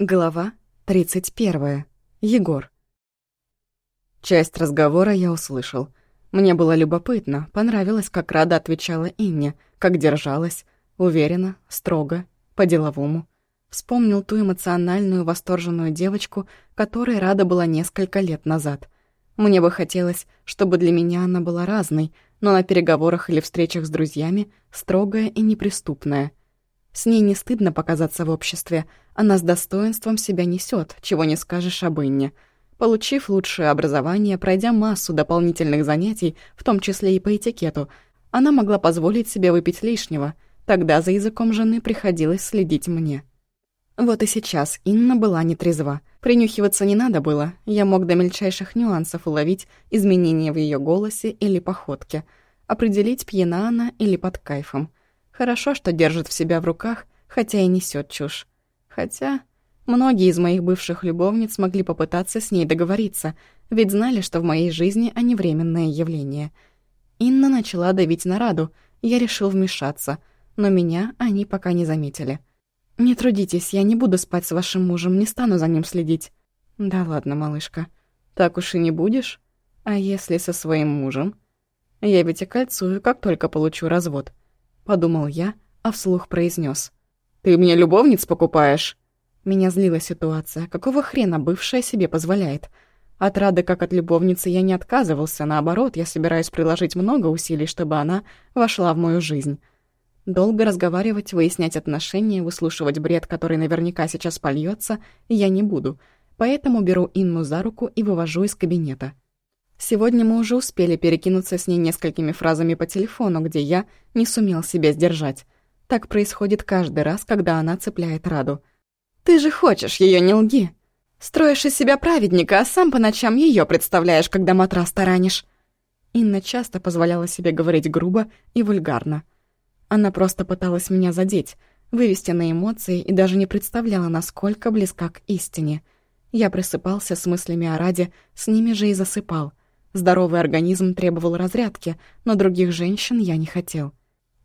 Глава 31. Егор. Часть разговора я услышал. Мне было любопытно, понравилось, как Рада отвечала Инне, как держалась, уверенно, строго, по-деловому. Вспомнил ту эмоциональную, восторженную девочку, которой Рада была несколько лет назад. Мне бы хотелось, чтобы для меня она была разной, но на переговорах или встречах с друзьями строгая и неприступная — с ней не стыдно показаться в обществе. Она с достоинством себя несет, чего не скажешь об Инне. Получив лучшее образование, пройдя массу дополнительных занятий, в том числе и по этикету, она могла позволить себе выпить лишнего. Тогда за языком жены приходилось следить мне. Вот и сейчас Инна была нетрезва. Принюхиваться не надо было, я мог до мельчайших нюансов уловить изменения в ее голосе или походке, определить, пьяна она или под кайфом. Хорошо, что держит в себя в руках, хотя и несет чушь. Хотя многие из моих бывших любовниц могли попытаться с ней договориться, ведь знали, что в моей жизни они временное явление. Инна начала давить на Раду, я решил вмешаться, но меня они пока не заметили. «Не трудитесь, я не буду спать с вашим мужем, не стану за ним следить». «Да ладно, малышка, так уж и не будешь? А если со своим мужем?» «Я ведь окольцую, как только получу развод». — подумал я, а вслух произнес: «Ты мне любовниц покупаешь?» Меня злила ситуация. Какого хрена бывшая себе позволяет? От Рады, как от любовницы, я не отказывался. Наоборот, я собираюсь приложить много усилий, чтобы она вошла в мою жизнь. Долго разговаривать, выяснять отношения, выслушивать бред, который наверняка сейчас польется, я не буду. Поэтому беру Инну за руку и вывожу из кабинета. Сегодня мы уже успели перекинуться с ней несколькими фразами по телефону, где я не сумел себя сдержать. Так происходит каждый раз, когда она цепляет Раду. «Ты же хочешь ее, не лги! Строишь из себя праведника, а сам по ночам ее представляешь, когда матрас таранишь!» Инна часто позволяла себе говорить грубо и вульгарно. Она просто пыталась меня задеть, вывести на эмоции и даже не представляла, насколько близка к истине. Я просыпался с мыслями о Раде, с ними же и засыпал — Здоровый организм требовал разрядки, но других женщин я не хотел.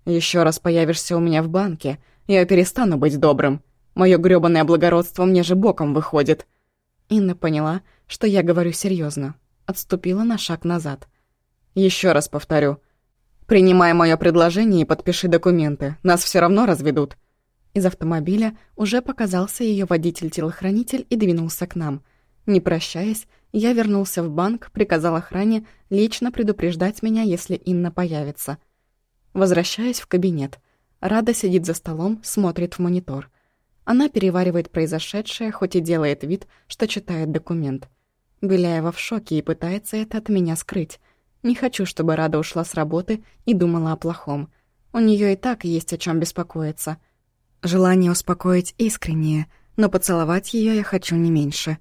Еще раз появишься у меня в банке, я перестану быть добрым. Мое грёбаное благородство мне же боком выходит». Инна поняла, что я говорю серьезно, Отступила на шаг назад. Еще раз повторю. Принимай мое предложение и подпиши документы. Нас все равно разведут». Из автомобиля уже показался ее водитель-телохранитель и двинулся к нам. Не прощаясь, я вернулся в банк, приказал охране лично предупреждать меня, если Инна появится. Возвращаюсь в кабинет. Рада сидит за столом, смотрит в монитор. Она переваривает произошедшее, хоть и делает вид, что читает документ. Беляева в шоке и пытается это от меня скрыть. Не хочу, чтобы Рада ушла с работы и думала о плохом. У нее и так есть о чем беспокоиться. Желание успокоить искреннее, но поцеловать ее я хочу не меньше.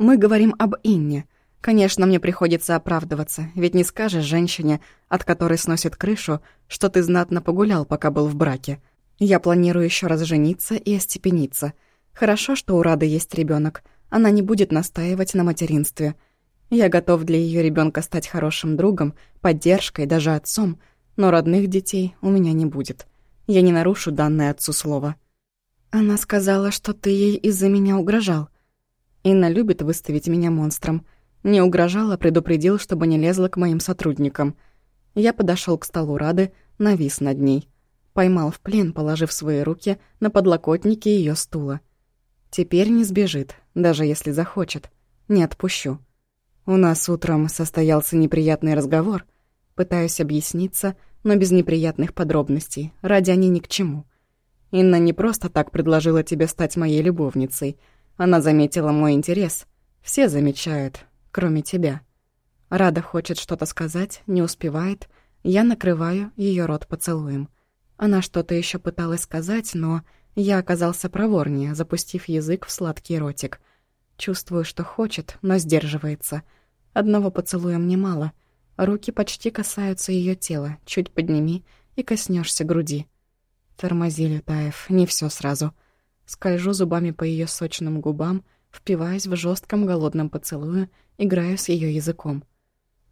Мы говорим об Инне. Конечно, мне приходится оправдываться, ведь не скажешь женщине, от которой сносит крышу, что ты знатно погулял, пока был в браке. Я планирую еще раз жениться и остепениться. Хорошо, что у Рады есть ребенок. Она не будет настаивать на материнстве. Я готов для ее ребенка стать хорошим другом, поддержкой, даже отцом, но родных детей у меня не будет. Я не нарушу данное отцу слово. Она сказала, что ты ей из-за меня угрожал. Инна любит выставить меня монстром. Не угрожал, а предупредил, чтобы не лезла к моим сотрудникам. Я подошел к столу Рады, навис над ней. Поймал в плен, положив свои руки на подлокотники ее стула. Теперь не сбежит, даже если захочет. Не отпущу. У нас утром состоялся неприятный разговор. Пытаюсь объясниться, но без неприятных подробностей. Ради они ни к чему. Инна не просто так предложила тебе стать моей любовницей — она заметила мой интерес. Все замечают, кроме тебя. Рада хочет что-то сказать, не успевает. Я накрываю ее рот поцелуем. Она что-то еще пыталась сказать, но я оказался проворнее, запустив язык в сладкий ротик. Чувствую, что хочет, но сдерживается. Одного поцелуя мне мало. Руки почти касаются ее тела. Чуть подними и коснешься груди. Тормози, Лютаев, не все сразу — Скольжу зубами по ее сочным губам, впиваясь в жестком голодном поцелуе, играю с ее языком.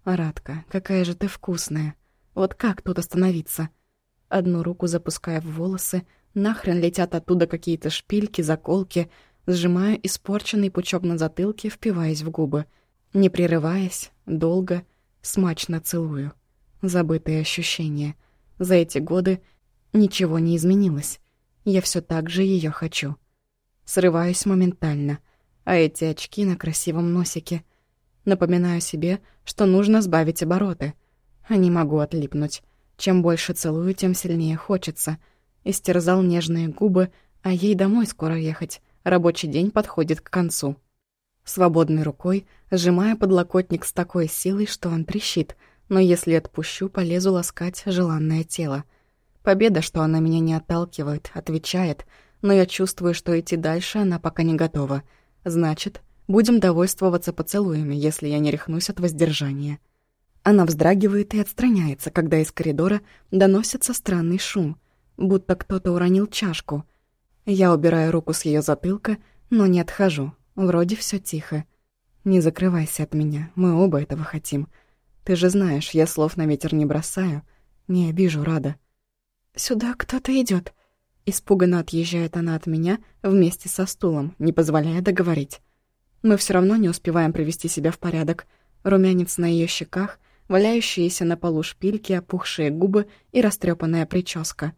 «Аратка, какая же ты вкусная! Вот как тут остановиться?» Одну руку запуская в волосы, нахрен летят оттуда какие-то шпильки, заколки. Сжимаю испорченный пучок на затылке, впиваясь в губы. Не прерываясь, долго, смачно целую. Забытые ощущения. За эти годы ничего не изменилось. Я все так же ее хочу. Срываюсь моментально. А эти очки на красивом носике. Напоминаю себе, что нужно сбавить обороты. А не могу отлипнуть. Чем больше целую, тем сильнее хочется. Истерзал нежные губы, а ей домой скоро ехать. Рабочий день подходит к концу. Свободной рукой сжимая подлокотник с такой силой, что он трещит, но если отпущу, полезу ласкать желанное тело. Победа, что она меня не отталкивает, отвечает, но я чувствую, что идти дальше она пока не готова. Значит, будем довольствоваться поцелуями, если я не рехнусь от воздержания. Она вздрагивает и отстраняется, когда из коридора доносится странный шум, будто кто-то уронил чашку. Я убираю руку с ее затылка, но не отхожу. Вроде все тихо. Не закрывайся от меня, мы оба этого хотим. Ты же знаешь, я слов на ветер не бросаю. Не обижу, Рада. Сюда кто-то идет. Испуганно отъезжает она от меня вместе со стулом, не позволяя договорить. Мы все равно не успеваем привести себя в порядок. Румянец на ее щеках, валяющиеся на полу шпильки, опухшие губы и растрепанная прическа.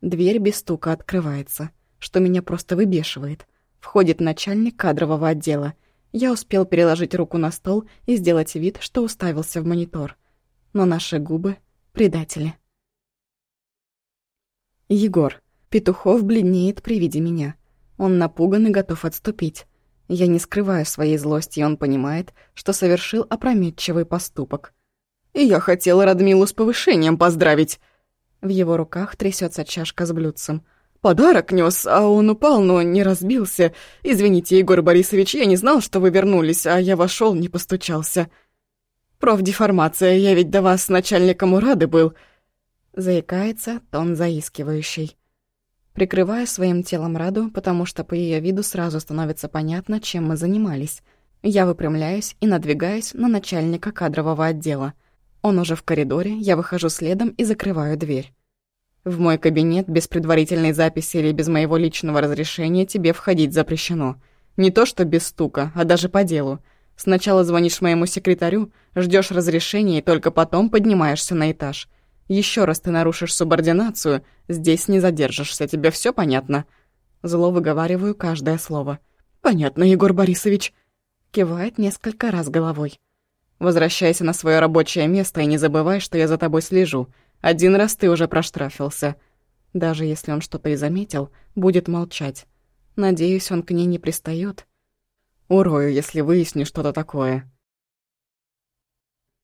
Дверь без стука открывается, что меня просто выбешивает. Входит начальник кадрового отдела. Я успел переложить руку на стол и сделать вид, что уставился в монитор. Но наши губы — предатели. Егор. Петухов бледнеет при виде меня. Он напуган и готов отступить. Я не скрываю своей злости, и он понимает, что совершил опрометчивый поступок. «И я хотела Радмилу с повышением поздравить!» В его руках трясется чашка с блюдцем. «Подарок нес, а он упал, но не разбился. Извините, Егор Борисович, я не знал, что вы вернулись, а я вошел, не постучался. Профдеформация, я ведь до вас начальником урады был». Заикается тон заискивающий. Прикрываю своим телом Раду, потому что по ее виду сразу становится понятно, чем мы занимались. Я выпрямляюсь и надвигаюсь на начальника кадрового отдела. Он уже в коридоре, я выхожу следом и закрываю дверь. В мой кабинет без предварительной записи или без моего личного разрешения тебе входить запрещено. Не то что без стука, а даже по делу. Сначала звонишь моему секретарю, ждешь разрешения и только потом поднимаешься на этаж. Еще раз ты нарушишь субординацию, здесь не задержишься, тебе все понятно?» Зло выговариваю каждое слово. «Понятно, Егор Борисович». Кивает несколько раз головой. «Возвращайся на свое рабочее место и не забывай, что я за тобой слежу. Один раз ты уже проштрафился. Даже если он что-то и заметил, будет молчать. Надеюсь, он к ней не пристает. Урою, если выясню что-то такое.